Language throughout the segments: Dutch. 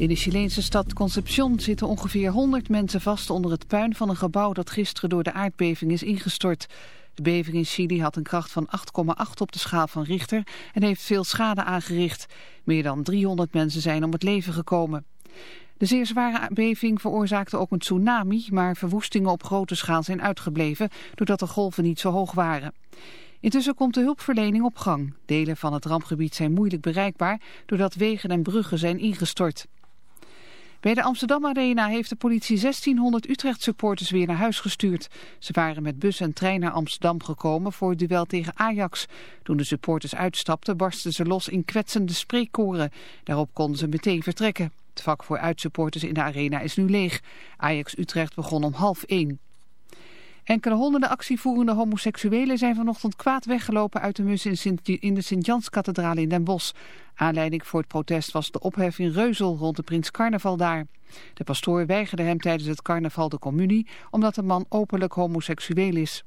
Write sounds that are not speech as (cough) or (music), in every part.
In de Chileense stad Concepción zitten ongeveer 100 mensen vast onder het puin van een gebouw dat gisteren door de aardbeving is ingestort. De beving in Chili had een kracht van 8,8 op de schaal van Richter en heeft veel schade aangericht. Meer dan 300 mensen zijn om het leven gekomen. De zeer zware beving veroorzaakte ook een tsunami, maar verwoestingen op grote schaal zijn uitgebleven doordat de golven niet zo hoog waren. Intussen komt de hulpverlening op gang. Delen van het rampgebied zijn moeilijk bereikbaar doordat wegen en bruggen zijn ingestort. Bij de Amsterdam Arena heeft de politie 1600 Utrecht-supporters weer naar huis gestuurd. Ze waren met bus en trein naar Amsterdam gekomen voor het duel tegen Ajax. Toen de supporters uitstapten barsten ze los in kwetsende spreekkoren. Daarop konden ze meteen vertrekken. Het vak voor uitsupporters in de arena is nu leeg. Ajax-Utrecht begon om half één. Enkele honderden actievoerende homoseksuelen zijn vanochtend kwaad weggelopen uit de mus in de Sint-Jans-kathedraal in Den Bosch. Aanleiding voor het protest was de ophef in Reuzel rond de Prins Carnaval daar. De pastoor weigerde hem tijdens het carnaval de communie omdat de man openlijk homoseksueel is.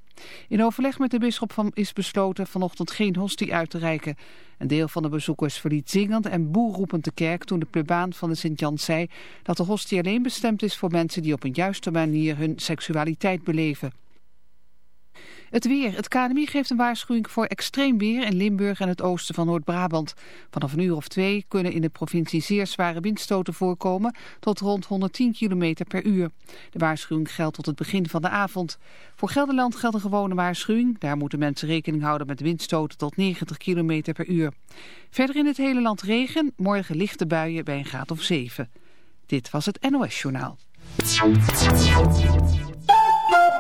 In overleg met de bisschop is besloten vanochtend geen hostie uit te reiken. Een deel van de bezoekers verliet zingend en boerroepend de kerk toen de plebaan van de Sint-Jans zei dat de hostie alleen bestemd is voor mensen die op een juiste manier hun seksualiteit beleven. Het weer. Het KNMI geeft een waarschuwing voor extreem weer in Limburg en het oosten van Noord-Brabant. Vanaf een uur of twee kunnen in de provincie zeer zware windstoten voorkomen tot rond 110 km per uur. De waarschuwing geldt tot het begin van de avond. Voor Gelderland geldt een gewone waarschuwing. Daar moeten mensen rekening houden met windstoten tot 90 km per uur. Verder in het hele land regen, morgen lichte buien bij een graad of 7. Dit was het NOS Journaal.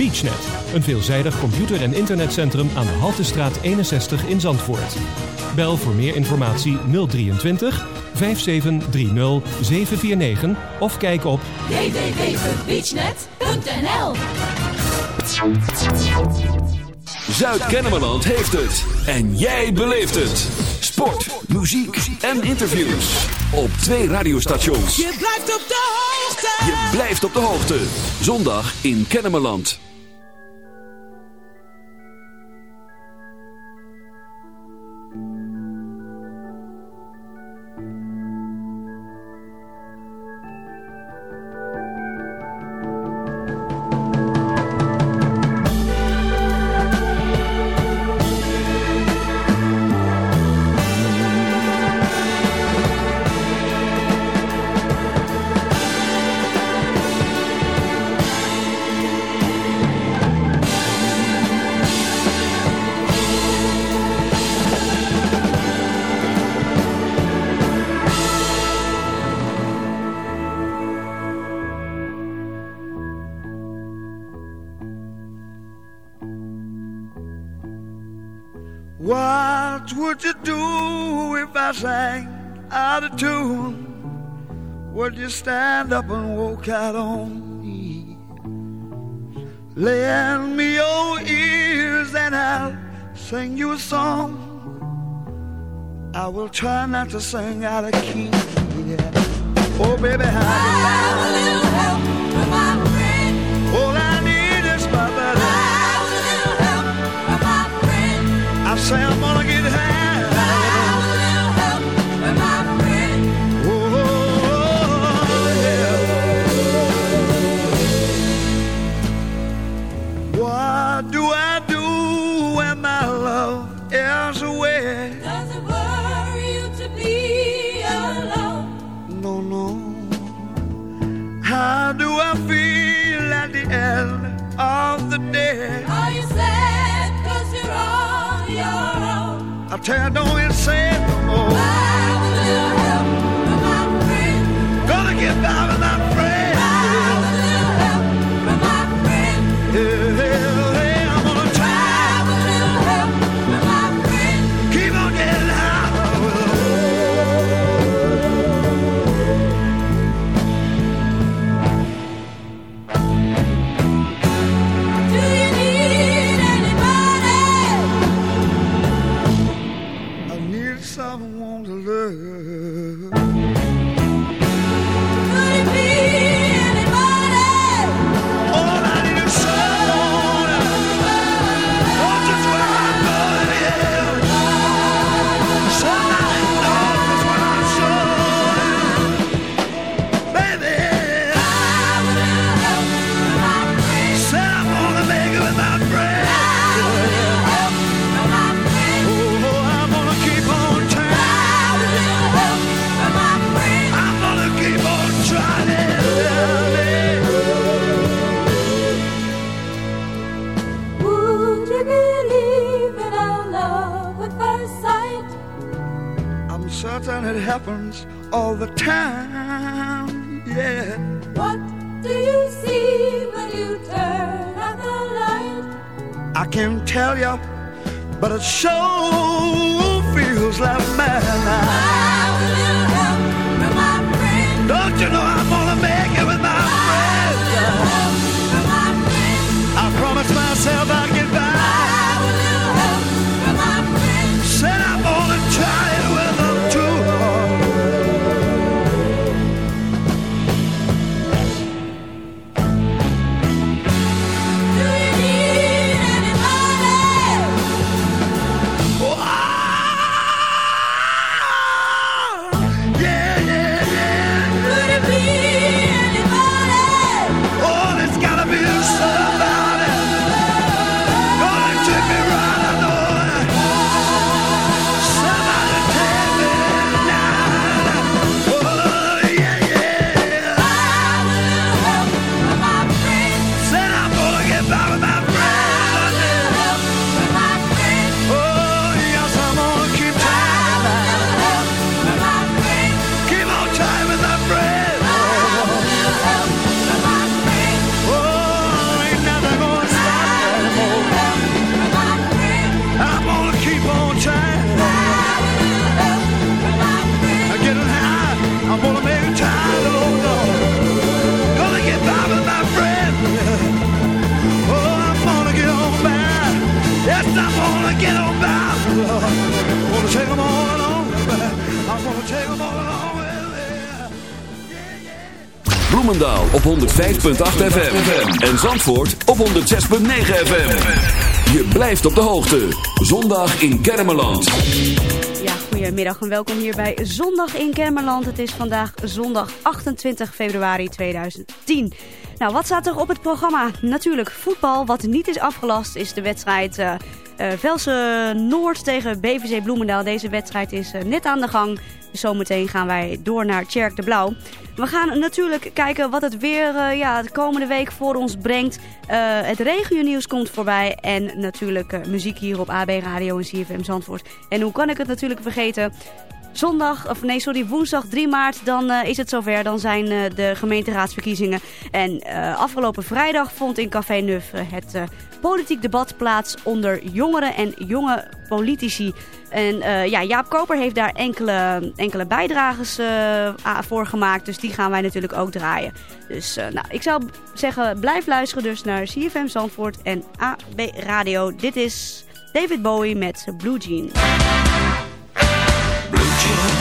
BeachNet, een veelzijdig computer- en internetcentrum aan de Haltestraat 61 in Zandvoort. Bel voor meer informatie 023 5730 749 of kijk op www.beachnet.nl Zuid-Kennemerland heeft het. En jij beleeft het. Sport, muziek en interviews. Op twee radiostations. Je blijft op de hoogte. Je blijft op de hoogte. Zondag in Kennemerland. Would you do if I sang out of tune? Would you stand up and walk out on me? Lend me your ears and I'll sing you a song. I will try not to sing out of key. Yeah. Oh, baby, how All I need is my buddy. I say I'm gonna get of the dead. Are you sad cause you're on your own? I tell you, don't even say it no more. Have a little help from my friend. Gonna get by without 105.8 FM. En Zandvoort op 106.9 FM. Je blijft op de hoogte. Zondag in Kermeland. Ja, goedemiddag en welkom hier bij Zondag in Kermerland. Het is vandaag zondag 28 februari 2010. Nou, wat staat er op het programma? Natuurlijk voetbal. Wat niet is afgelast is de wedstrijd eh eh, Velse Noord tegen BVC Bloemendaal. Deze wedstrijd is eh, net aan de gang. Zometeen gaan wij door naar Tjerk de Blauw. We gaan natuurlijk kijken wat het weer eh, ja, de komende week voor ons brengt. Eh, het regionieuws komt voorbij. En natuurlijk eh, muziek hier op AB Radio en CFM Zandvoort. En hoe kan ik het natuurlijk vergeten? Zondag, of nee, sorry, woensdag 3 maart, dan eh, is het zover. Dan zijn eh, de gemeenteraadsverkiezingen. En eh, afgelopen vrijdag vond in Café Nuf eh, het politiek debat plaats onder jongeren en jonge politici. En ja, Jaap Koper heeft daar enkele, enkele bijdrages voor gemaakt. Dus die gaan wij natuurlijk ook draaien. Dus nou, ik zou zeggen, blijf luisteren dus naar CFM Zandvoort en AB Radio. Dit is David Bowie met Blue Jean. Blue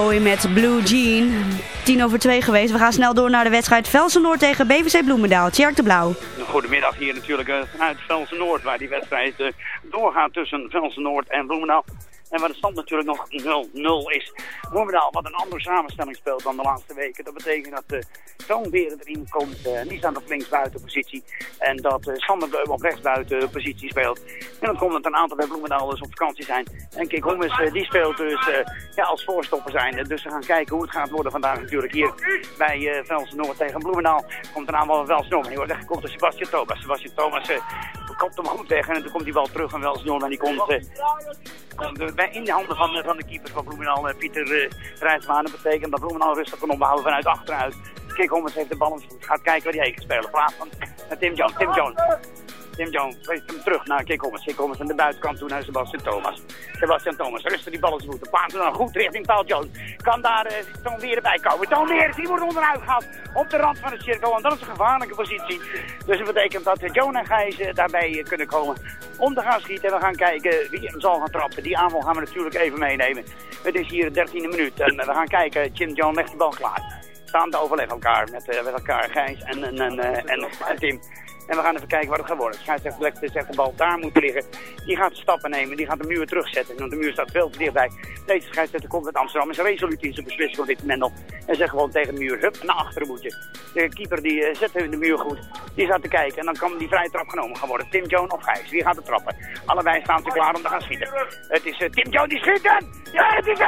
Bowie met Blue Jean. Tien over twee geweest. We gaan snel door naar de wedstrijd Velsen-Noord tegen BVC Bloemendaal. Tjerk de Blauw. Goedemiddag hier natuurlijk eh, vanuit Velsen Noord, waar die wedstrijd eh, doorgaat tussen Velsen Noord en Bloemendaal. En waar de stand natuurlijk nog 0-0 is. Bloemendaal wat een andere samenstelling speelt dan de laatste weken. Dat betekent dat de Toonberen erin komt. eh, die staan op linksbuitenpositie. En dat eh, Sander op rechtsbuitenpositie speelt. En dat komt dat een aantal bij Bloemendaal dus op vakantie zijn. En Kik Hoemes eh, die speelt dus eh, ja, als voorstopper zijn. Dus we gaan kijken hoe het gaat worden vandaag natuurlijk hier bij eh Velsen Noord tegen Bloemendaal. Komt een aanval van Velsen Noord. En die wordt weggekomen door Sebastian Thomas. Sebastian Thomas komt hem goed weg. En dan komt die bal terug van Velsen Noord. En die komt... eh, in de handen van, eh, van de keeper van Bloemendaal, eh, Pieter uh, Rijtsma. Dat betekent dat Bloemendaal rustig kan opbouwen vanuit achteruit. Kik Hommers heeft de bal voet. Gaat kijken waar hij heen spelen. Plaats van Tim Jones. Tim Jones. Tim Jones geeft hem terug naar Kik Hommers. Kik Hommers aan de buitenkant toe naar Sebastian Thomas. Sebastian Thomas rustig die bal in zijn voeten. Hem dan goed richting Paul Jones. Kan daar uh, Toon Weer erbij komen. Toon Weer, die wordt onderuit gehaald op de rand van de cirkel. En dat is een gevaarlijke positie. Dus dat betekent dat uh, Joan en Gijs uh, daarbij kunnen komen om te gaan schieten. En we gaan kijken wie hem zal gaan trappen. Die aanval gaan we natuurlijk even meenemen. Het is hier de 13e minuut. En we gaan kijken. Jim Joan legt de bal klaar. Staan te overleggen elkaar met, met elkaar Gijs en, en, en, en Tim. En we gaan even kijken wat het gaat worden. Scheidsrechter zegt de bal daar moet liggen. Die gaat de stappen nemen. Die gaat de muur terugzetten. Want de muur staat veel te dichtbij. Deze scheidsrechter komt uit Amsterdam. Is resoluut in zijn beslissing op dit Mendel. En zegt gewoon tegen de muur. Hup, naar achteren moet je. De keeper die uh, zet de muur goed. Die staat te kijken. En dan kan die vrije trap genomen gaan worden. Tim Jones of Gijs. Wie gaat de trappen? Allebei staan ze klaar om te gaan schieten. Het is uh, Tim Jones die schiet hem. Ja, het is 1-0.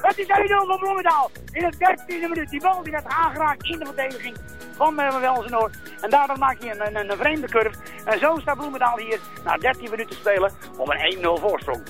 Het is 1-0 van Bloemendaal. In het 13e minuut. Die bal die werd aangeraakt in de verdediging van uh, Welzenoord. En daardoor maak je een, een, een vreemde curve. En zo staat Bloemendaal hier na 13 minuten spelen om een 1-0 voorsprong.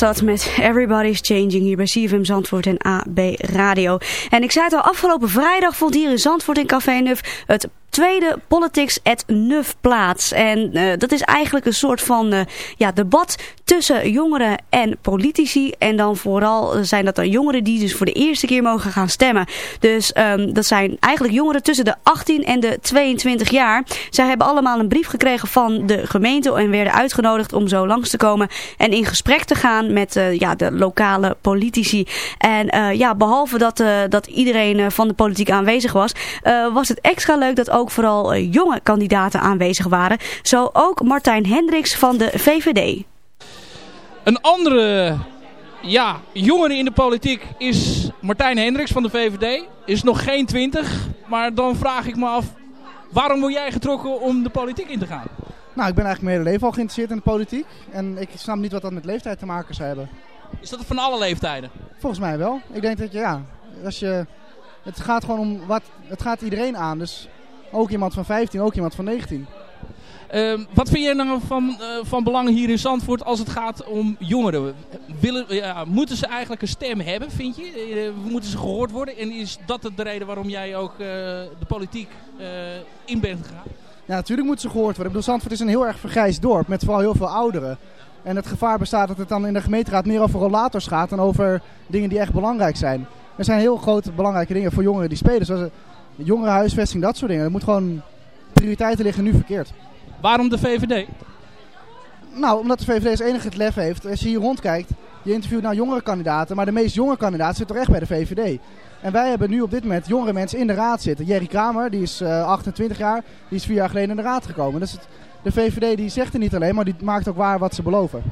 Was dat met Everybody's Changing hier bij CFM Zandvoort en AB Radio. En ik zei het al, afgelopen vrijdag vond hier in Zandvoort in Café Nuf het tweede Politics at Nuf plaats. En uh, dat is eigenlijk een soort van uh, ja, debat tussen jongeren en politici. En dan vooral zijn dat dan jongeren die dus voor de eerste keer mogen gaan stemmen. Dus um, dat zijn eigenlijk jongeren tussen de 18 en de 22 jaar. Zij hebben allemaal een brief gekregen van de gemeente en werden uitgenodigd om zo langs te komen en in gesprek te gaan met ja, de lokale politici. En ja, behalve dat, dat iedereen van de politiek aanwezig was, was het extra leuk dat ook ook vooral uh, jonge kandidaten aanwezig waren. Zo ook Martijn Hendricks van de VVD. Een andere ja, jongere in de politiek is Martijn Hendricks van de VVD. Is nog geen twintig, maar dan vraag ik me af... waarom word jij getrokken om de politiek in te gaan? Nou, ik ben eigenlijk mijn hele leven al geïnteresseerd in de politiek. En ik snap niet wat dat met leeftijd te maken zou hebben. Is dat van alle leeftijden? Volgens mij wel. Ik denk dat je, ja, als je... Het gaat gewoon om wat... Het gaat iedereen aan, dus ook iemand van 15, ook iemand van 19. Uh, wat vind jij nou van, uh, van belang hier in Zandvoort als het gaat om jongeren? Willen, uh, moeten ze eigenlijk een stem hebben, vind je? Uh, moeten ze gehoord worden? En is dat de reden waarom jij ook de politiek in bent gegaan? Ja, natuurlijk moeten ze gehoord worden. Ik bedoel, Zandvoort is een heel erg vergrijsd dorp met vooral heel veel ouderen. En het gevaar bestaat dat het dan in de gemeenteraad meer over rollators gaat dan over dingen die echt belangrijk zijn. Er zijn heel grote belangrijke dingen voor jongeren die spelen, zoals jongerenhuisvesting, dat soort dingen. Er moet gewoon prioriteiten liggen nu verkeerd. Waarom de VVD? Nou, omdat de VVD als enige het lef heeft. Als je hier rondkijkt, je interviewt nou jongere kandidaten, maar de meest jonge kandidaat zit toch echt bij de VVD. En wij hebben nu op dit moment jongere mensen in de raad zitten. Jerry Kramer, die is uh, 28 jaar, die is vier jaar geleden in de raad gekomen. Dus het, de VVD die zegt er niet alleen, maar die maakt ook waar wat ze beloven.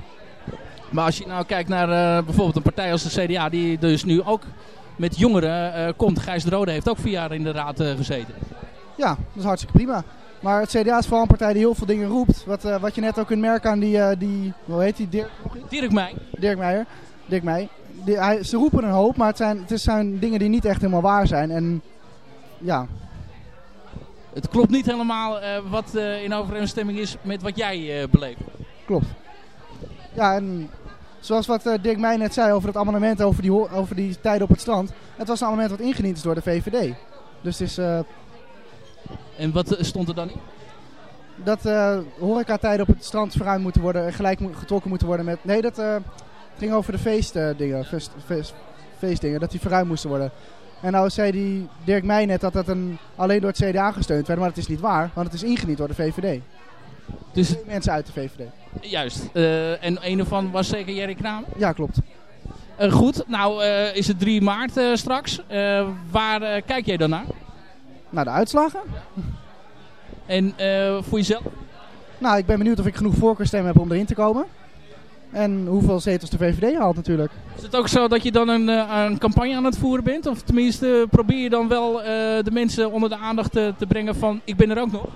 Maar als je nou kijkt naar uh, bijvoorbeeld een partij als de CDA, die dus nu ook met jongeren uh, komt. Gijs de Rode heeft ook vier jaar in de raad uh, gezeten. Ja, dat is hartstikke prima. Maar het CDA is vooral een partij die heel veel dingen roept. Wat, uh, wat je net ook kunt merken aan die, die hoe heet die, Dirk, Dirk Meij. Dirk Meijer. Dirk. Die, hij, ze roepen een hoop, maar het zijn, het zijn dingen die niet echt helemaal waar zijn. En ja... Het klopt niet helemaal wat in overeenstemming is met wat jij beleeft. Klopt. Ja, en Zoals wat uh, Dirk Meij net zei over het amendement over die, over die tijden op het strand. Het was een amendement wat ingediend is door de VVD. Dus het is... Uh, en wat stond er dan in? Dat uh, horecatijden op het strand verruimd moeten worden en gelijk getrokken moeten worden met... Nee, dat ging over de feestdingen, feest, feest, feestdingen, dat die verruimd moesten worden. En nou zei die Dirk Meij net dat dat een, alleen door het CDA gesteund werd, maar dat is niet waar, want het is ingediend door de VVD. Dus Twee mensen uit de VVD. Juist. Uh, en een ervan was zeker Jerry Kramer? Ja, klopt. Uh, goed, nou uh, is het 3 maart straks. waar kijk jij dan naar? Naar de uitslagen. En voor jezelf? Nou, ik ben benieuwd of ik genoeg voorkeurstemmen heb om erin te komen. En hoeveel zetels de VVD haalt natuurlijk. Is het ook zo dat je dan een, een campagne aan het voeren bent? Of tenminste probeer je dan wel de mensen onder de aandacht te, te brengen van ik ben er ook nog?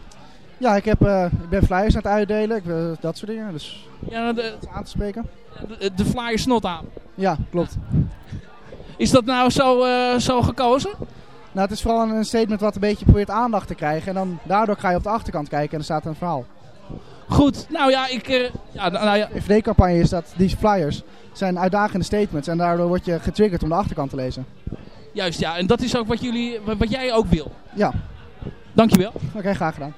Ja, ik, heb, uh, ik ben flyers aan het uitdelen, ik, uh, dat soort dingen. Dus ja, de, aan te spreken. De, de flyer snot aan. Ja, klopt. Is dat nou zo, uh, zo gekozen? Nou, het is vooral een statement wat een beetje probeert aandacht te krijgen. En dan daardoor ga je op de achterkant kijken en er staat een verhaal. Goed, nou ja, ik... ja, nou ja. De FD-campagne is dat die flyers zijn uitdagende statements. En daardoor word je getriggerd om de achterkant te lezen. Juist, ja. En dat is ook wat, jullie, wat jij ook wil. Ja. Dankjewel. Oké, okay, graag gedaan.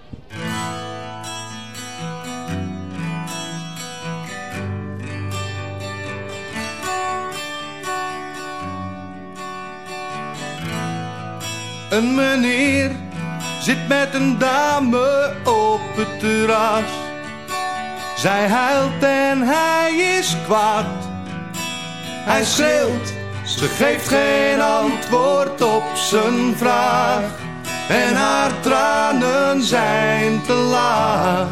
Een meneer zit met een dame op het terras. Zij huilt en hij is kwaad. Hij schreeuwt, ze geeft geen antwoord op zijn vraag. En haar tranen zijn te laat.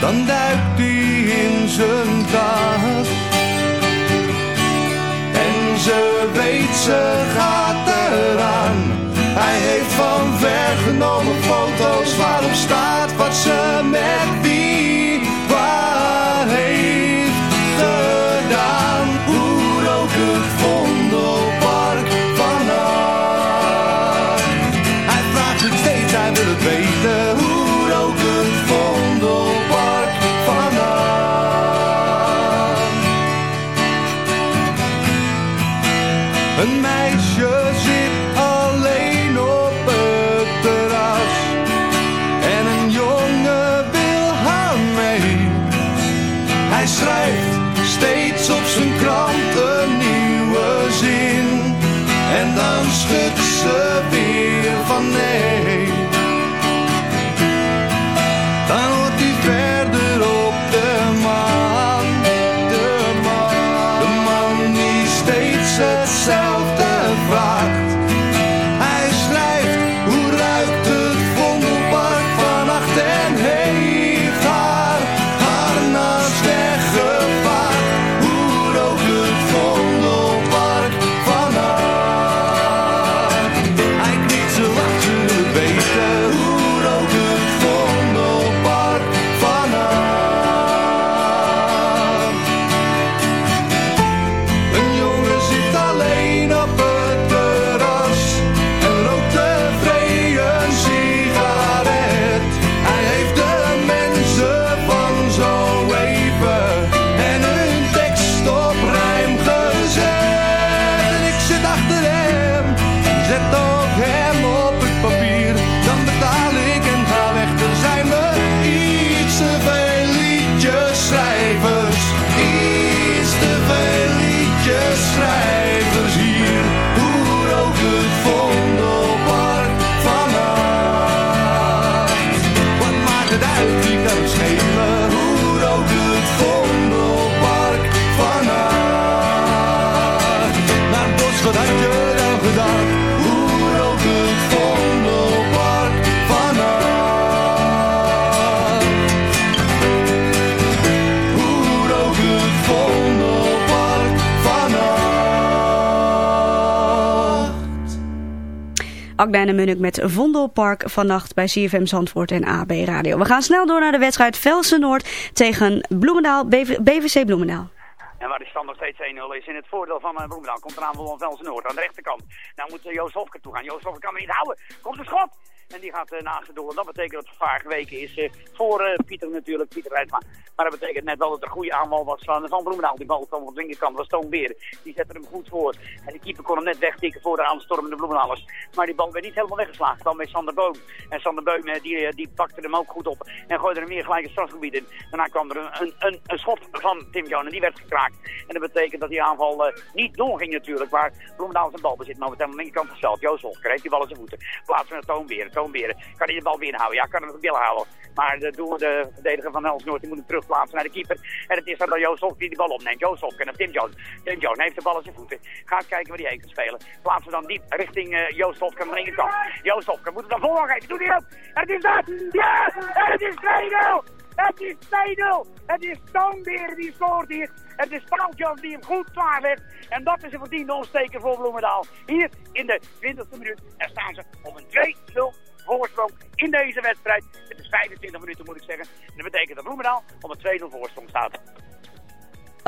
Dan duikt hij in zijn kast ze weet ze gaat eraan. Hij heeft van ver genomen foto's waarop staat wat ze met Een meisje zit alleen op het terras. En een jongen wil haar mee. Hij schrijft steeds op zijn krant een nieuwe zin. En dan schudt ze Akda en Munnik met Vondelpark vannacht bij CFM Zandvoort en AB Radio. We gaan snel door naar de wedstrijd Velsen Noord tegen Bloemendaal, BV BVC Bloemendaal. En waar de stand nog steeds 1-0 is in het voordeel van uh, Bloemendaal. Komt eraan van Velsen Noord aan de rechterkant. Nou moet uh, Joost Hofke toe gaan. Joost Hofke kan me niet houden. Komt een schot. En die gaat uh, naast. En dat betekent dat het gevaar geweken is uh, voor uh, Pieter natuurlijk, Pieter Rijsma. Maar dat betekent net wel dat er een goede aanval was van, van Bloemendaal. Die bal kwam op de linkerkant, was Toon Beren. Die zette hem goed voor. En de keeper kon hem net wegtikken voor de aanstormende Bloemendaallers. Maar die bal werd niet helemaal weggeslagen. Dan bij Sander Boom. En Sander Boom die, die pakte hem ook goed op. En gooide hem weer gelijk het strafgebied in. Daarna kwam er een, een, een schot van Tim Jones en die werd gekraakt. En dat betekent dat die aanval niet doorging natuurlijk. Waar Bloemendaal zijn bal bezit. Maar met hem aan de linkerkant vanzelf. Joost Holker heeft die bal in zijn voeten. Plaatsen naar Toon Beren. Kan hij de bal binnenhouden? Ja, kan hem billen houden. Maar de, door de verdediger van Els Noord die moet hem terugplaatsen naar de keeper. En het is dan Joost die de bal opneemt. Joost en Tim Jones. Tim Jones heeft de bal in zijn voeten. Gaat kijken waar hij heen kan spelen. Plaatsen dan diep richting uh, Joost Hofke aan de linkerkant. Joost Hofke moet het dan voorgeven. Doet hij ook. En het is dat. Ja! Het is 2-0. Het is 2-0. Het is Toonbeer die scoort hier. Het is Paaltjans die hem goed klaarlegt. En dat is een verdiende ontsteker voor Bloemendaal. Hier in de 20e minuut. En staan ze op een 2-0 voorsprong in deze wedstrijd. Het is 25 minuten moet ik zeggen. En dat betekent dat Bloemendaal op een 2-0 voorsprong staat.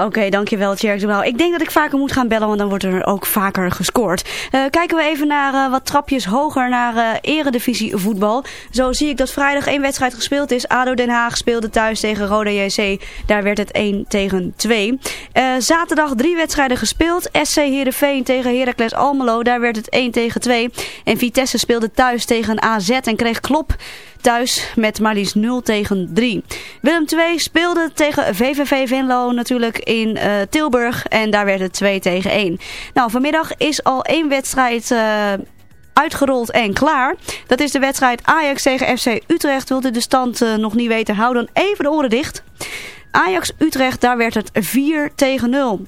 Oké, dankjewel Tjerk de Ik denk dat ik vaker moet gaan bellen, want dan wordt er ook vaker gescoord. Uh, kijken we even naar uh, wat trapjes hoger naar uh, eredivisie voetbal. Zo zie ik dat vrijdag één wedstrijd gespeeld is. ADO Den Haag speelde thuis tegen Roda JC. Daar werd het 1 tegen 2. zaterdag drie wedstrijden gespeeld. SC Heerenveen tegen Heracles Almelo. Daar werd het 1 tegen 2. En Vitesse speelde thuis tegen AZ en kreeg klop thuis met maar liefst 0 tegen 3. Willem II speelde tegen VVV Venlo natuurlijk in uh, Tilburg en daar werd het 2 tegen 1. Nou, vanmiddag is al één wedstrijd... Uh, uitgerold en klaar. Dat is de wedstrijd Ajax tegen FC Utrecht. Wilt u de stand uh, nog niet weten, hou dan even de oren dicht. Ajax Utrecht, daar werd het 4 tegen 0.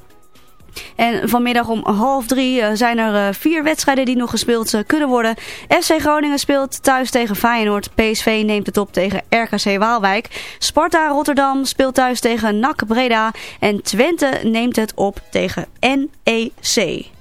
En vanmiddag om half drie uh, zijn er uh, vier wedstrijden die nog gespeeld uh, kunnen worden. FC Groningen speelt thuis tegen Feyenoord. PSV neemt het op tegen RKC Waalwijk. Sparta Rotterdam speelt thuis tegen NAC Breda. En Twente neemt het op tegen NEC.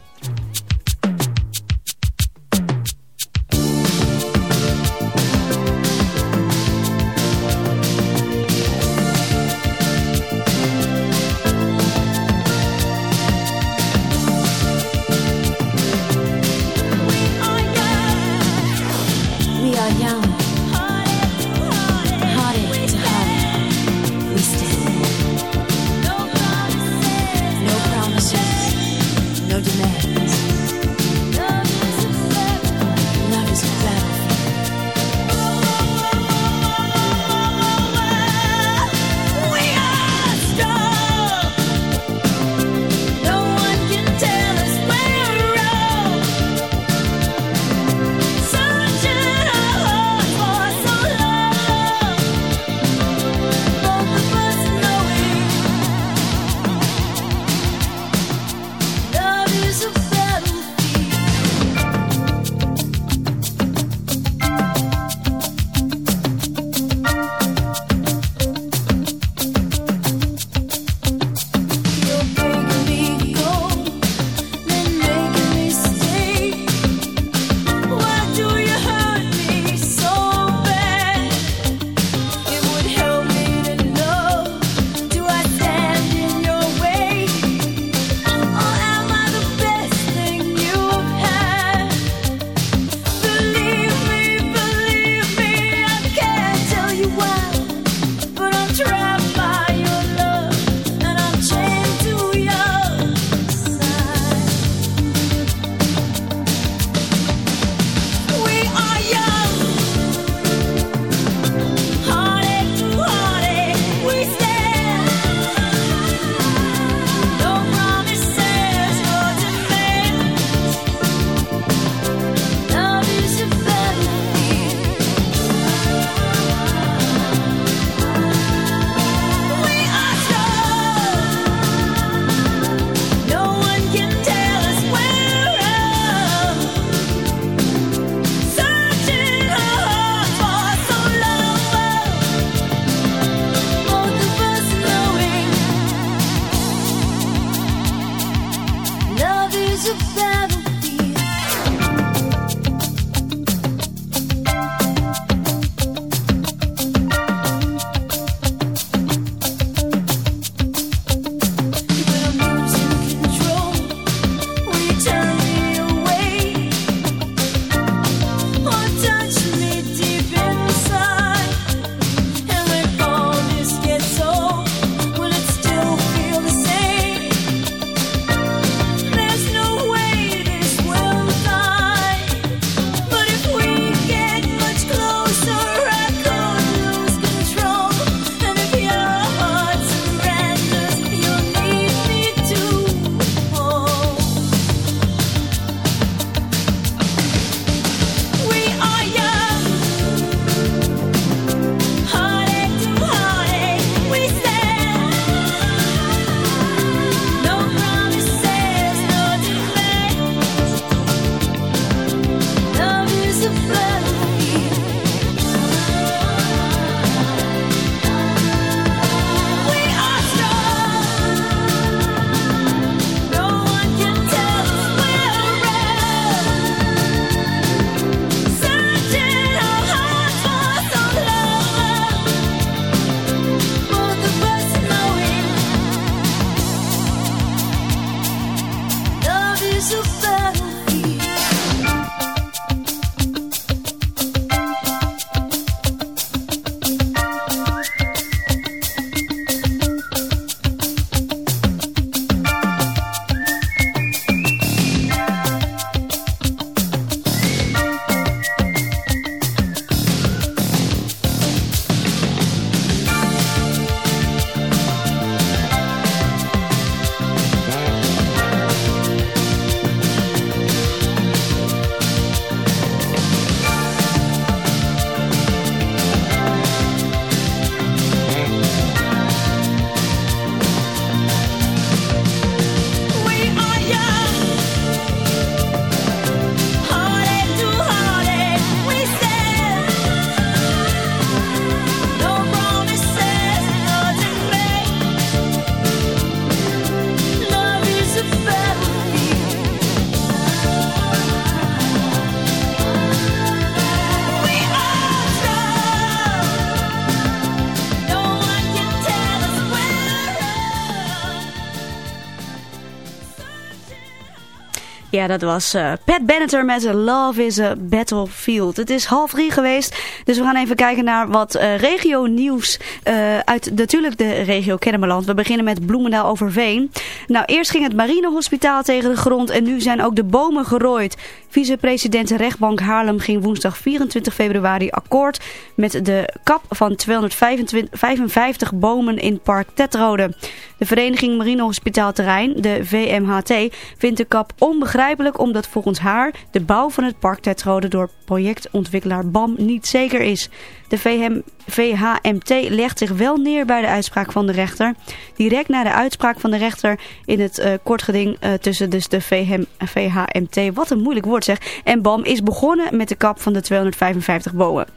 Ja, dat was uh, Pat Benatar met Love is a Battlefield. Het is half drie geweest, dus we gaan even kijken naar wat uh, regio nieuws uh, uit natuurlijk de regio Kennemerland. We beginnen met Bloemendaal Overveen. Nou, eerst ging het marinehospitaal tegen de grond en nu zijn ook de bomen gerooid. Vicepresident de rechtbank Haarlem ging woensdag 24 februari akkoord met de kap van 255 bomen in Park Tetrode. De vereniging Marinehospitaal Terrein, de VMHT, vindt de kap onbegrijpelijk omdat volgens haar de bouw van het Park Tetrode door projectontwikkelaar BAM niet zeker is. De VM, VHMT legt zich wel neer bij de uitspraak van de rechter. Direct na de uitspraak van de rechter in het uh, kortgeding uh, tussen dus de VM, VHMT, wat een moeilijk woord zeg, en BAM is begonnen met de kap van de 255 bomen.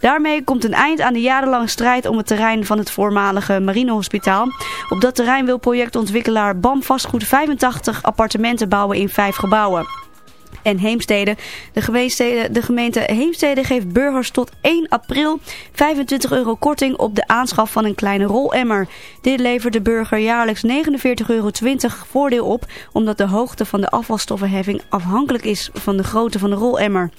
Daarmee komt een eind aan de jarenlange strijd om het terrein van het voormalige marinehospitaal. Op dat terrein wil projectontwikkelaar BAM vastgoed 85 appartementen bouwen in vijf gebouwen en Heemstede. De, gemeente, de gemeente Heemstede geeft burgers tot 1 april 25 euro korting op de aanschaf van een kleine rolemmer. Dit levert de burger jaarlijks 49,20 euro voordeel op, omdat de hoogte van de afvalstoffenheffing afhankelijk is van de grootte van de rolemmer.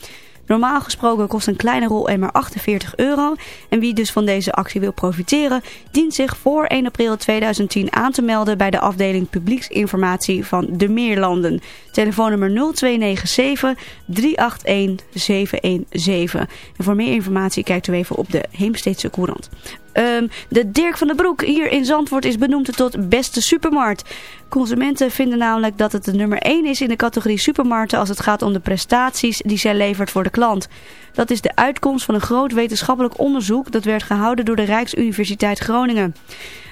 Normaal gesproken kost een kleine rolemmer 48 euro. En wie dus van deze actie wil profiteren, dient zich voor 1 april 2010 aan te melden bij de afdeling publieksinformatie van De Meerlanden. Telefoonnummer 0297 381 717. En voor meer informatie kijkt u even op de Heemsteedse Courant. Um, de Dirk van den Broek hier in Zandvoort is benoemd tot beste supermarkt. Consumenten vinden namelijk dat het de nummer 1 is in de categorie supermarkten als het gaat om de prestaties die zij levert voor de klant. Dat is de uitkomst van een groot wetenschappelijk onderzoek dat werd gehouden door de Rijksuniversiteit Groningen.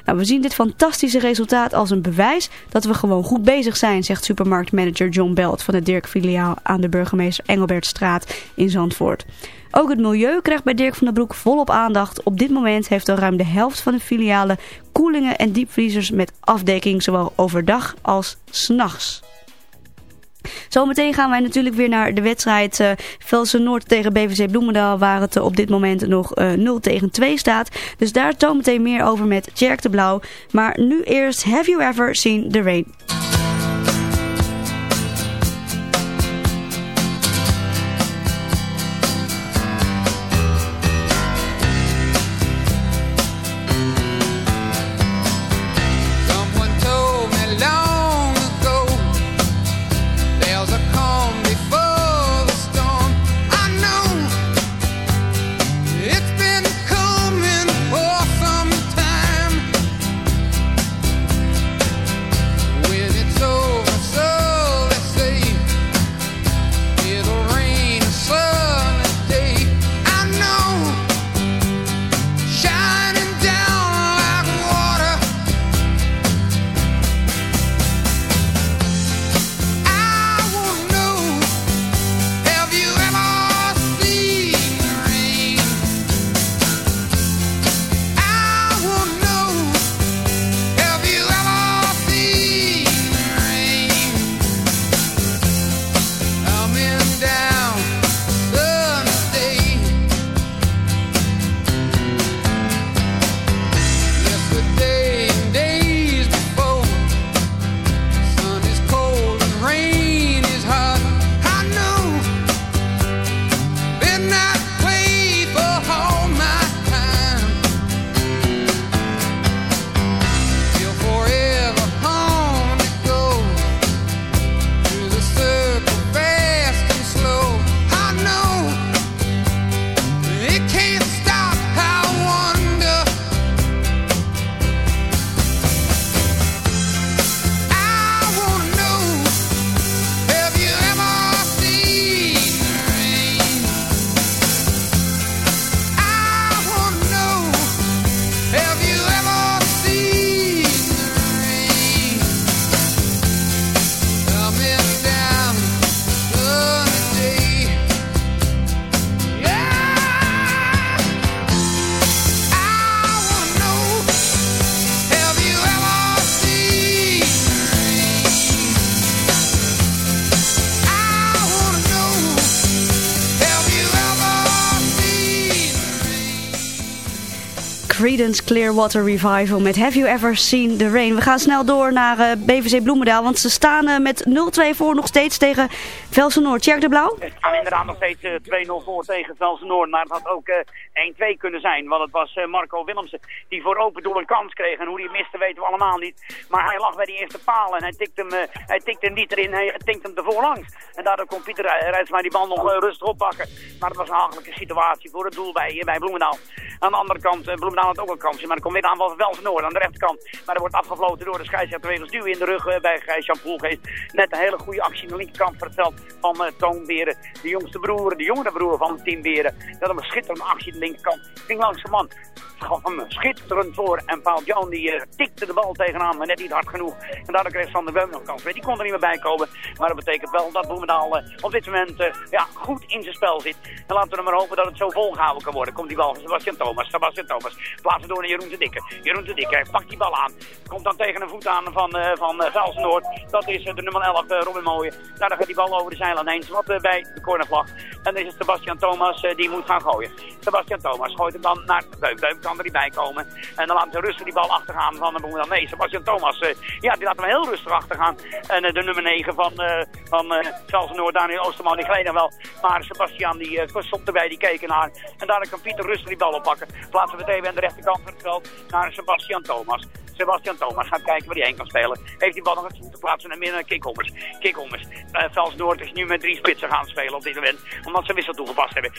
Nou, we zien dit fantastische resultaat als een bewijs dat we gewoon goed bezig zijn, zegt supermarktmanager John Belt van het Dirk filiaal aan de burgemeester Engelbertstraat in Zandvoort. Ook het milieu krijgt bij Dirk van den Broek volop aandacht. Op dit moment heeft al ruim de helft van de filialen koelingen en diepvriezers met afdekking, zowel overdag als s'nachts. Zometeen gaan wij natuurlijk weer naar de wedstrijd uh, Velsen Noord tegen BVC Bloemendaal. Waar het uh, op dit moment nog uh, 0 tegen 2 staat. Dus daar zometeen meer over met Jerk de Blauw. Maar nu eerst Have You Ever Seen the Rain? Clearwater Revival met Have You Ever Seen the Rain. We gaan snel door naar uh, BVC Bloemendaal, want ze staan uh, met 0-2 voor nog steeds tegen Velsen Noord. De Blauw? Het staan inderdaad nog steeds uh, 2-0 voor tegen Velsen Noord, maar het had ook 1-2 kunnen zijn. Want het was Marco Willemsen die voor open doel een kans kreeg. En hoe hij miste weten we allemaal niet. Maar hij lag bij die eerste paal en hij tikte hem, hij tikte hem niet erin, hij tikte hem ervoor langs. En daardoor kon Pieter Rijtsma die bal nog rustig oppakken. Maar het was een hachelijke situatie voor het doel bij, bij Bloemendaal. Aan de andere kant, Bloemendaal had ook een kansje, maar er komt weer aanval van Velsen Noord aan de rechterkant. Maar er wordt afgefloten door de scheidsrechter wegens duw in de rug bij Gijs-Jan Poelgeest. Net een hele goede actie aan de linkerkant veld van Toon Beren. De jongste broer, de jongere broer van Team Beren. Dat een schitterende actie aan linkerkant. Ging langs de man gaf hem schitterend voor. En Paul Joan die uh, tikte de bal tegenaan, maar net niet hard genoeg. En daardoor kreeg Sander Beum nog kans. Die kon er niet meer bij komen. Maar dat betekent wel dat Bloemendaal uh, op dit moment uh, ja, goed in zijn spel zit. En laten we maar hopen dat het zo volgehouden kan worden. Komt die bal van Sebastian Thomas. Sebastian Thomas plaatsen door naar Jeroen de Dikke. Jeroen de Dikke pakt die bal aan. Komt dan tegen een voet aan van, uh, van. Dat is de nummer 11, Robin Mooie. Daar gaat die bal over de zijlijn heen. Wat bij de cornervlag. En dan is het Sebastian Thomas die moet gaan gooien. Sebastian Thomas gooit hem dan naar Beum. Beum kan er niet bij komen. En dan laat ze rustig die bal achtergaan van de. Nee, Sebastian Thomas, uh, ja, die laat hem heel rustig achtergaan. En uh, de nummer 9 van, uh, van uh, Noord, Daniel Oosterman, die gleed nog wel. Maar Sebastian, die uh, stond erbij, die keek naar. En daarna kan Pieter rustig die bal oppakken. Plaatsen we het even aan de rechterkant van het veld naar Sebastian Thomas. Sebastian Thomas gaat kijken waar hij heen kan spelen. Heeft die bal nog eens te plaatsen naar naar Kikhommers. Kikhommers. Uh, Vels Noord is nu met drie spitsen gaan spelen op dit moment. Omdat ze wissel toegepast hebben.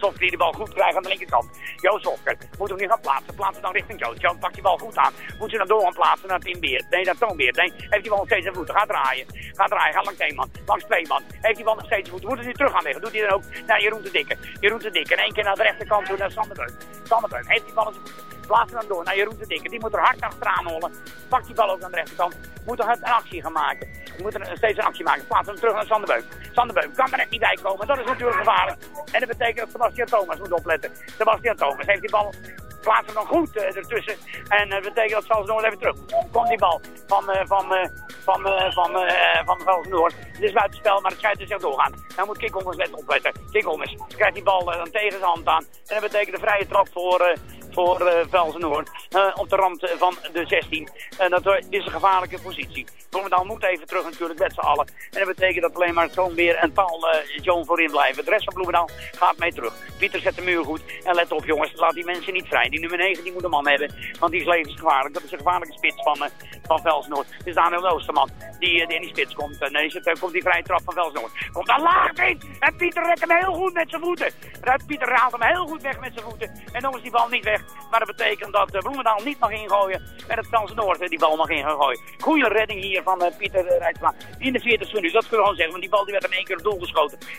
Hofker die de bal goed krijgt aan de linkerkant. Joost Hofker moet hem nu gaan plaatsen. Plaatsen dan richting Joost. Joost pakt die bal goed aan. Moet ze dan door gaan plaatsen naar Tim Beer. Nee, naar Toon Beer. Nee, heeft die bal nog steeds aan voeten. Gaat draaien. Gaat draaien. Gaat langs één man. Langs twee man. Heeft die bal nog steeds aan voeten. Moet hij nu terug gaan leggen. Doet hij dan ook naar Jeroen de Dikke. Jeroen de Dikke. En één keer naar de rechterkant toe naar Sander Beuk. Sander Beuk. Heeft die bal aan zijn voeten. Plaatsen dan door naar Jeroen de Dikke. Die moet er hard achteraan hollen. Pakt die bal ook aan de rechterkant. Moet er een actie gaan maken. We moeten er steeds een actie maken. Plaatsen hem terug naar Sanderbeuk. Sanderbeuk kan er net niet bij komen. Dat is natuurlijk gevaarlijk. En dat betekent dat Sebastian Thomas moet opletten. Sebastian Thomas heeft die bal plaatst hem dan goed uh, ertussen. En dat uh, betekent dat Vels Noord even terug. Komt die bal van, uh, van, van, van, van Noord. Het is buitenspel, maar het schijnt er zich doorgaan. Dan moet Kikhommers net opletten. Kikhommers krijgt die bal dan tegen zijn hand aan. En dat betekent een vrije trap voor, voor uh, Velsen-Noord. Uh, op de rand van de 16. En dat is een gevaarlijke positie. Bloemendaal moet even terug natuurlijk met z'n allen. En dat betekent dat alleen maar Toon Weer en Paul uh, Joan voorin blijven. De rest van Bloemendaal gaat mee terug. Pieter zet de muur goed. En let op jongens, laat die mensen niet vrij. Die nummer 9 die moet een man hebben. Want die is levensgevaarlijk. Dat is een gevaarlijke spits van, uh, van Velsen-Noord. Het is Daniel Oosterman die, die in die spits komt. En is het, komt die vrije trap van Velsen-Noord. Komt dan laag in. En Pieter redt hem heel goed met zijn voeten. Pieter haalt hem heel goed weg met zijn voeten. En dan is die bal niet weg. Maar dat betekent dat Bloemendaal niet mag ingooien. En het Frans Noord die bal mag ingooien. Goede redding hier van uh, Pieter Rijtsma. In de 40 minuut, dat kun je gewoon zeggen. Want die bal die werd in één keer op doel.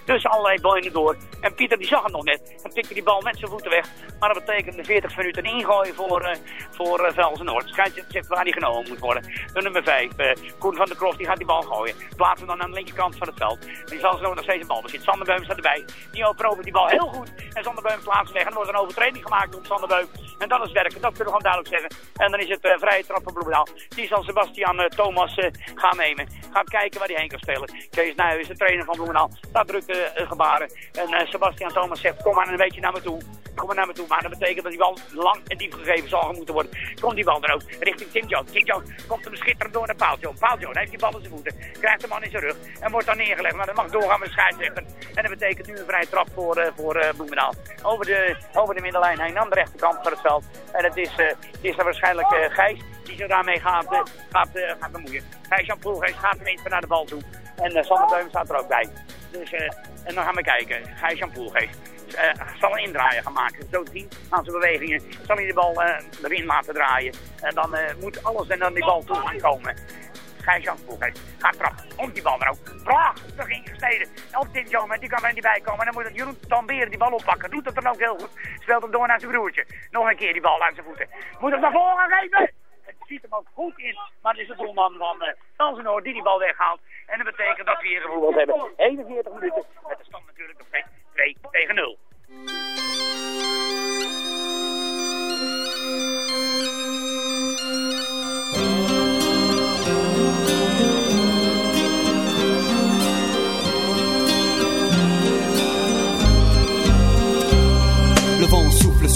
Tussen allerlei ballen door. En Pieter die zag hem nog net. En tikte die bal met zijn voeten weg. Maar dat betekent de 40 minuten ingooien voor, uh, voor uh, Noord. Schijnt zegt waar die genomen moet worden. De nummer 5, uh, Koen van der Kroft, die gaat die bal gooien. Plaatsen dan aan de linkerkant van het veld. Die zal zo nog steeds een bal bezit. Sander Beum staat erbij. Die over die bal heel goed. En Sander Beum plaatst weg. En er wordt een overtreding gemaakt op Sander Beum. En dat is werken, dat kunnen we gewoon duidelijk zeggen. En dan is het uh, vrije trap van Bloemendaal. Die zal Sebastian uh, Thomas uh, gaan nemen. Gaat kijken waar hij heen kan spelen. Kees Nijhuis is de trainer van Bloemendaal. Drukt de gebaren. En Sebastian Thomas zegt, kom maar een beetje naar me toe. Kom maar naar me toe. Maar dat betekent dat die bal lang en diep gegeven zal moeten worden. Komt die bal dan ook richting Tim Jones. Tim Jones komt hem schitterend door naar Paul Jones. Paul Jones heeft die bal in zijn voeten. Krijgt de man in zijn rug. En wordt dan neergelegd. Maar dat mag doorgaan met scheidsrechter. En dat betekent nu een vrije trap voor, voor Bloemendaal. Over de, over de middenlijn heen aan de rechterkant het veld. En het is, uh, het is er waarschijnlijk uh, Gijs die zich daarmee gaat, uh, gaat, gaat bemoeien. Gijs-Jan Poelgeest gaat ineens naar de bal toe. En Sander Beum staat er ook bij. Dus, en dan gaan we kijken. Gijs-Jan Poelgeest zal een indraaien gaan maken. Zo zien aan zijn bewegingen. Zal hij de bal erin laten draaien. En dan moet alles en dan die bal toe gaan komen. Gijs-Jan gaat trappen. Om die bal er ook. Prachtig ingesneden. Op Tim Jones, die kan er niet bij komen. En dan moet het Jeroen Tamberen die bal oppakken. Doet het dan ook heel goed. Speelt hem door naar zijn broertje. Nog een keer die bal aan zijn voeten. Moet hem naar voren geven. Het ziet hem ook goed in. Maar het is de doelman van uh, die die bal weghaalt. En dat betekent dat we hier gevoetbald hebben. 41 minuten. Met de stand natuurlijk steeds 2 tegen 0.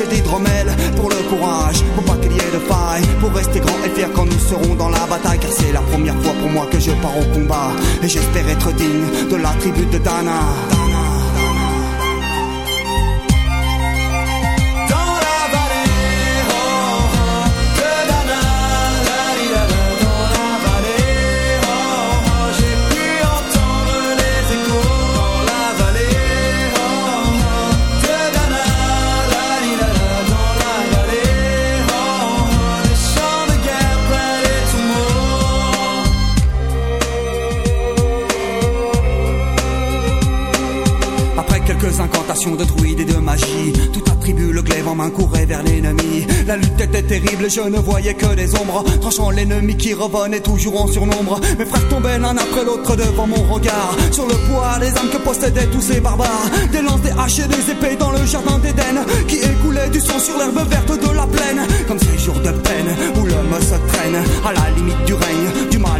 gorgées d'hydromel pour le courage, pour pas qu'il y ait de faille, pour rester grand et fier quand nous serons dans la bataille. Car c'est la première fois pour moi que je pars au combat et j'espère être digne de la tribu de Dana. Dans de druides et de magie, toute la tribu, le glaive en main courait vers l'ennemi. La lutte était terrible je ne voyais que des ombres, tranchant l'ennemi qui revenait toujours en surnombre. Mes frères tombaient l'un après l'autre devant mon regard, sur le poids des âmes que possédaient tous ces barbares. Des lances, des haches et des épées dans le jardin d'Éden, qui écoulaient du sang sur l'herbe verte de la plaine. Comme ces jours de peine où l'homme se traîne à la limite du règne, du mal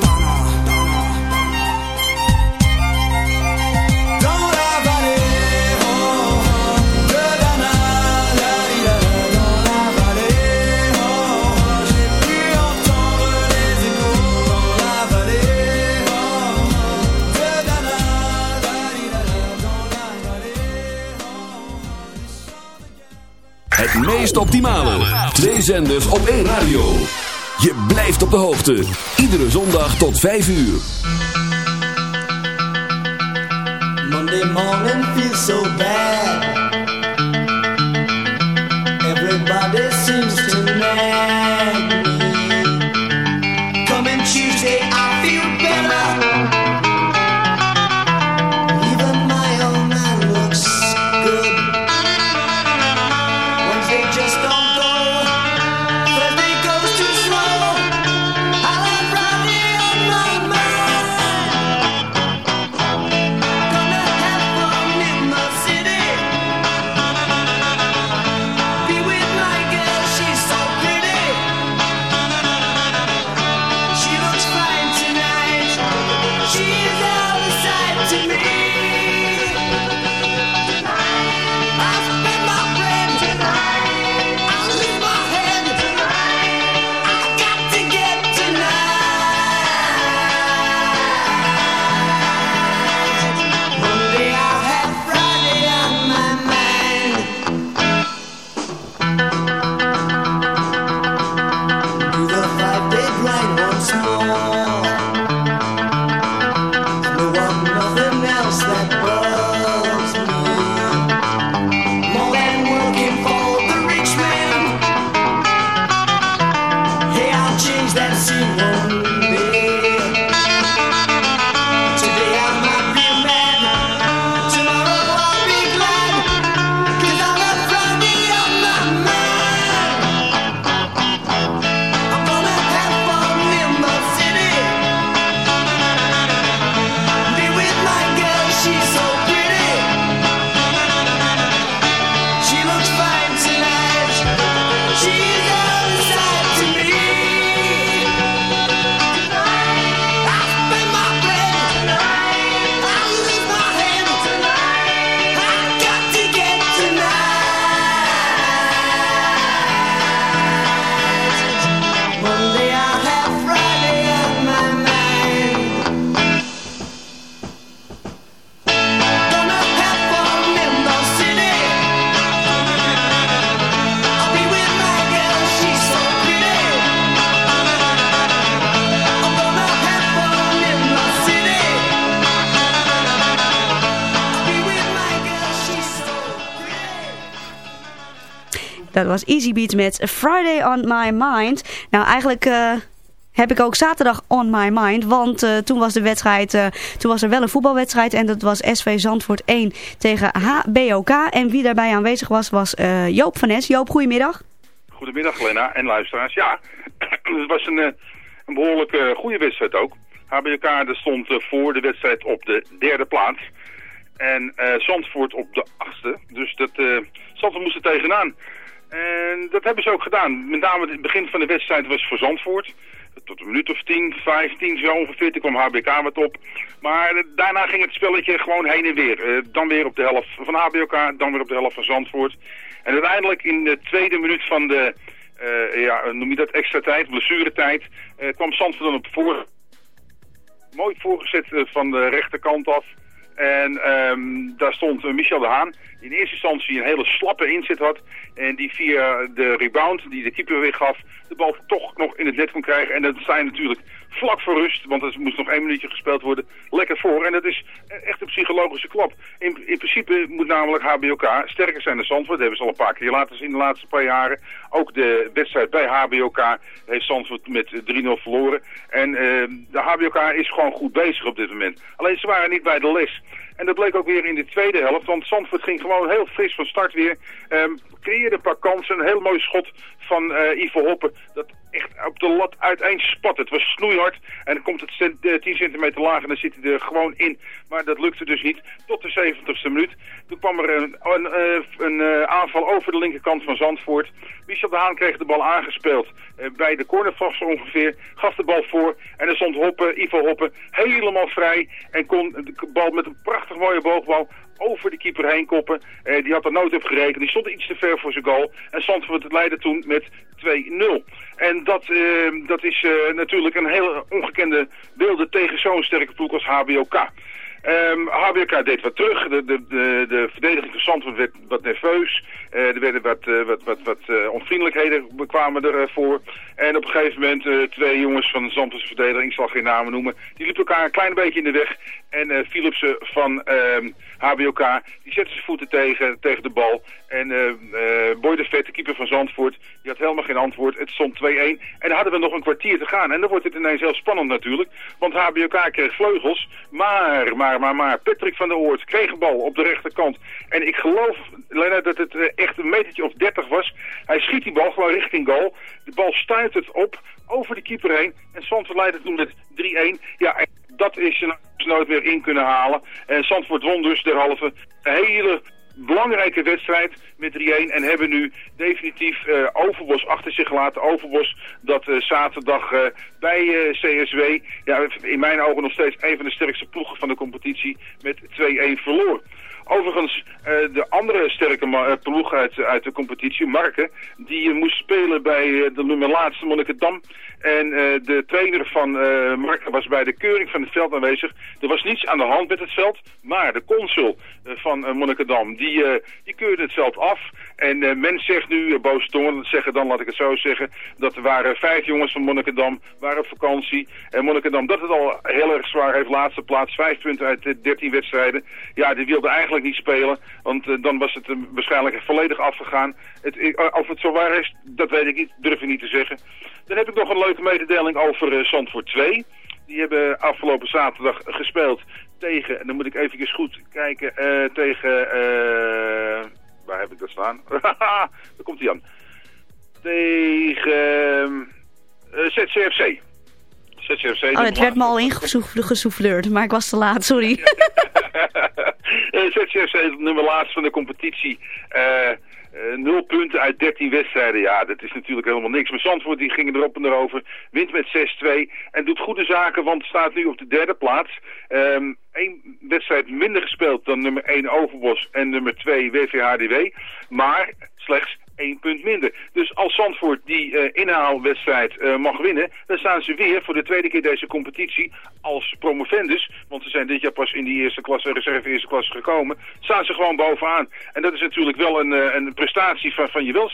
Meest optimale. Twee zenders op één radio. Je blijft op de hoogte. Iedere zondag tot 5 uur. Monday morning feels so bad. Was Easy Beats met Friday on My Mind. Nou, eigenlijk eh, heb ik ook zaterdag on my mind. Want eh, toen was de wedstrijd, eh, toen was er wel een voetbalwedstrijd. En dat was SV Zandvoort 1 tegen HBOK. En wie daarbij aanwezig was, was Joop van Nes. Joop, goedemiddag. Goedemiddag Lena en luisteraars. Ja, (clears throat) het was een, een behoorlijk eh, goede wedstrijd ook. Er stond voor de wedstrijd op de derde plaats. En eh, Zandvoort op de achtste. Dus dat, eh Zandvoort moest er tegenaan. En dat hebben ze ook gedaan. Met name het begin van de wedstrijd was voor Zandvoort. Tot een minuut of 10, 15 zo ongeveer. Toen kwam HBK wat op. Maar eh, daarna ging het spelletje gewoon heen en weer. Eh, dan weer op de helft van HBK, dan weer op de helft van Zandvoort. En uiteindelijk in de tweede minuut van de, eh, ja, noem je dat extra tijd, blessuretijd, eh kwam Zandvoort dan op voor. Mooi voorgezet van de rechterkant af. En ehm, daar stond eh, Michel de Haan, die in eerste instantie een hele slappe inzet had. En die via de rebound, die de keeper weer gaf, de bal toch nog in het net kon krijgen. En dat zijn natuurlijk vlak voor rust, want er moest nog één minuutje gespeeld worden, lekker voor. En dat is echt een psychologische klap. In, in principe moet namelijk HBOK sterker zijn dan Zandvoort. Dat hebben ze al een paar keer laten zien de laatste paar jaren. Ook de wedstrijd bij HBOK heeft Zandvoort met 3-0 verloren. En eh, de HBOK is gewoon goed bezig op dit moment. Alleen ze waren niet bij de les. En dat bleek ook weer in de tweede helft, want Zandvoort ging gewoon heel fris van start weer. Ehm creëerde een paar kansen, een heel mooi schot van eh Ivo Hoppen. Dat echt op de lat spat. Het was snoeihard en dan komt het cent, eh, 10 centimeter lager en dan zit hij er gewoon in. Maar dat lukte dus niet. Tot de 70ste minuut. Toen kwam er een, een, eh, aanval over de linkerkant van Zandvoort. Michel de Haan kreeg de bal aangespeeld bij de cornervlag zo ongeveer. Gaf de bal voor en er stond Hoppen, Ivo Hoppen helemaal vrij. En kon de bal met een prachtig mooie boogbal over de keeper heen koppen. Eh, die had er nooit op gerekend. Die stond iets te ver voor zijn goal. En Zandvoort leidde toen met 2-0. En dat, eh, dat is eh, natuurlijk een hele ongekende beelden tegen zo'n sterke ploeg als HBOK. Ehm HBK deed wat terug. De, de, de, de verdediging van Zandvoort werd wat nerveus. Eh, er werden wat, wat, wat, wat eh, onvriendelijkheden kwamen er eh, voor. En op een gegeven moment twee jongens van de Zandvoortse verdediging, ik zal geen namen noemen, die liepen elkaar een klein beetje in de weg. En Philipsen van ehm HBOK, die zette zijn voeten tegen, tegen de bal. En eh eh Boy de Vet, de keeper van Zandvoort, die had helemaal geen antwoord. Het stond 2-1. En dan hadden we nog een kwartier te gaan. En dan wordt het ineens heel spannend natuurlijk. Want HBOK kreeg vleugels. Maar, maar, maar, maar, Patrick van der Oort kreeg een bal op de rechterkant. En ik geloof, Lena, dat het eh, echt een metertje of 30 was. Hij schiet die bal gewoon richting goal. De bal stuit het op, over de keeper heen. En Zandvoort leidde toen met 3-1. Ja, dat is je nooit weer in kunnen halen. En Zandvoort won dus derhalve een hele belangrijke wedstrijd met 3-1 en hebben nu definitief eh, Overbos achter zich gelaten. Overbos dat eh, zaterdag eh, bij CSW, ja, in mijn ogen nog steeds een van de sterkste ploegen van de competitie, met 2-1 verloor. Overigens, eh, de andere sterke eh, ploeg uit, de competitie, Marken, die eh, moest spelen bij de nummer laatste Monnikendam. En de trainer van Marken was bij de keuring van het veld aanwezig. Er was niets aan de hand met het veld, maar de consul van Monnikendam, die, die keurde het veld af. En eh, men zegt nu, uh, boze zeggen dan, laat ik het zo zeggen, dat er waren vijf jongens van Monnikendam, waren op vakantie. En Monnikendam, dat het al heel erg zwaar heeft, laatste plaats, vijf punten uit eh, 13 wedstrijden. Ja, die wilde eigenlijk niet spelen. Want dan was het waarschijnlijk volledig afgegaan. Het, of het zo waar is, dat weet ik niet. Durf ik niet te zeggen. Dan heb ik nog een leuke mededeling over Zandvoort 2. Die hebben afgelopen zaterdag gespeeld tegen, en dan moet ik even goed kijken, tegen, waar heb ik dat staan? (laughs) Daar komt hij aan. Tegen eh, ZCFC. ZCFC. Oh, het werd me al ingesouffleerd, maar ik was te laat, sorry. (laughs) Eh, ZCFC is het nummer laatst van de competitie. Eh, eh, nul punten uit 13 wedstrijden. Ja, dat is natuurlijk helemaal niks. Maar Zandvoort die ging erop en erover. Wint met 6-2. En doet goede zaken, want staat nu op de derde plaats. Eén wedstrijd minder gespeeld dan nummer 1 Overbos en nummer 2 WVHDW. Maar slechts punt minder. Dus als Zandvoort die eh, inhaalwedstrijd eh, mag winnen, dan staan ze weer voor de tweede keer deze competitie als promovendus. Want ze zijn dit jaar pas in die eerste klasse, reserve eerste klasse gekomen. Staan ze gewoon bovenaan. En dat is natuurlijk wel een, eh, een prestatie van, van je welste.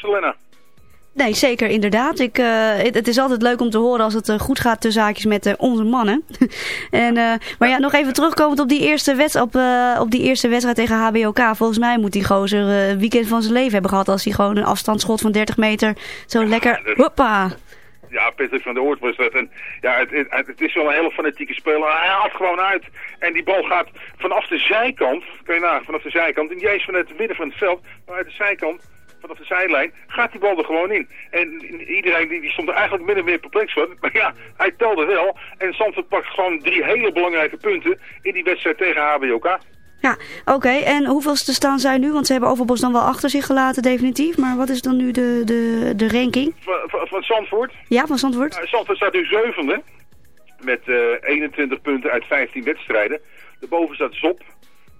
Nee, zeker, inderdaad. Ik, eh, het, het is altijd leuk om te horen als het eh, goed gaat tussen zaakjes met eh, onze mannen. (laughs) en, maar ja, nog even terugkomend op die, eerste wet, op, op die eerste wedstrijd tegen HBOK. Volgens mij moet die gozer een weekend van zijn leven hebben gehad als hij gewoon een afstandsschot van 30 meter zo lekker... Hoppa! Ja, Patrick van der Hoort was dat. En ja, het, het, het is wel een hele fanatieke speler. Hij haalt gewoon uit. En die bal gaat vanaf de zijkant, kan je nagaan, vanaf de zijkant. En niet eens vanuit het midden van het veld, maar uit de zijkant, vanaf de zijlijn, gaat die bal er gewoon in. En iedereen die, die stond er eigenlijk min of meer perplex van. (laughs) Maar ja, hij telde wel. En Zandvoort pakt gewoon drie hele belangrijke punten in die wedstrijd tegen HBOK. Ja, oké. En hoeveelste staan zij nu? Want ze hebben Overbos dan wel achter zich gelaten, definitief. Maar wat is dan nu de, de, de ranking? Van, van, Zandvoort. Ja, van Zandvoort? Ja, Zandvoort staat nu zevende. Met eh, 21 punten uit 15 wedstrijden. Daarboven staat Zop.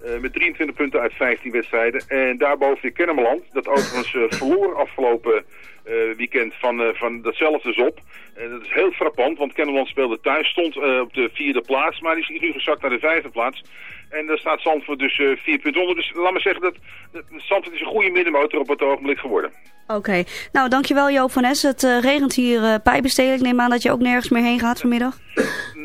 Eh, met 23 punten uit 15 wedstrijden. En daarboven de Kennemerland. Dat overigens eh, verloor afgelopen eh, weekend van, van datzelfde Zop. En dat is heel frappant, want Kennemerland speelde thuis. Stond op de vierde plaats, maar die is nu gezakt naar de vijfde plaats. En daar staat Zandvoort dus vier punten onder. Dus laat maar zeggen dat, dat Zandvoort is een goede middenmotor op het ogenblik geworden. Oké. Nou, dankjewel Joop van Es. Het regent hier uh. Ik neem aan dat je ook nergens meer heen gaat vanmiddag.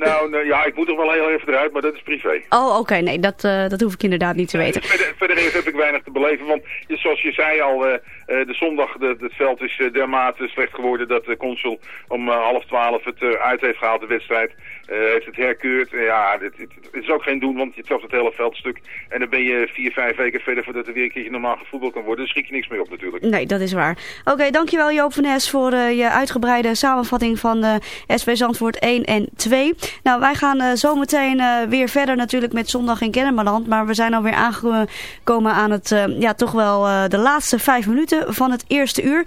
Nou, nou, ja, ik moet er wel heel even eruit, maar dat is privé. Oh, oké. Nee, dat, uh, dat hoef ik inderdaad niet te weten. Verder, verder heb ik weinig te beleven, want zoals je zei al, uh, de zondag, de, het veld is dermate slecht geworden dat de consul om half twaalf het uit heeft gehaald, de wedstrijd. Heeft het herkeurd. ja, dit, dit, is ook geen doen, want je telt het hele veldstuk. En dan ben je vier, vijf weken verder voordat er weer een keertje normaal gevoetbald kan worden. Dan schiet je niks meer op natuurlijk. Nee, dat is waar. Oké, dankjewel Joop van Es voor je uitgebreide samenvatting van SV Zandvoort 1 en 2. Nou, wij gaan zometeen uh, weer verder natuurlijk met Zondag in Kennemerland. Maar we zijn alweer aangekomen aan het, ja, toch wel de laatste vijf minuten van het eerste uur.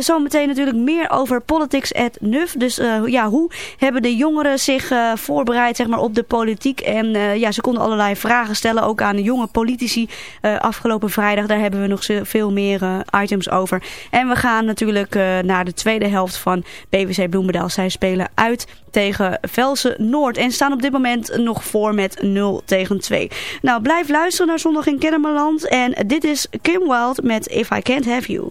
zometeen natuurlijk meer over Politics at NUF. Dus ja, hoe hebben de jongeren zich voorbereid zeg maar, op de politiek? En ja, ze konden allerlei vragen stellen, ook aan jonge politici afgelopen vrijdag. Daar hebben we nog veel meer items over. En we gaan natuurlijk naar de tweede helft van BWC Bloemendaal. Zij spelen uit tegen Velsen Noord. En staan op dit moment nog voor met 0 tegen 2. Nou, blijf luisteren naar Zondag in Kennemerland. En dit is Kim Wild met If I Can't Have You.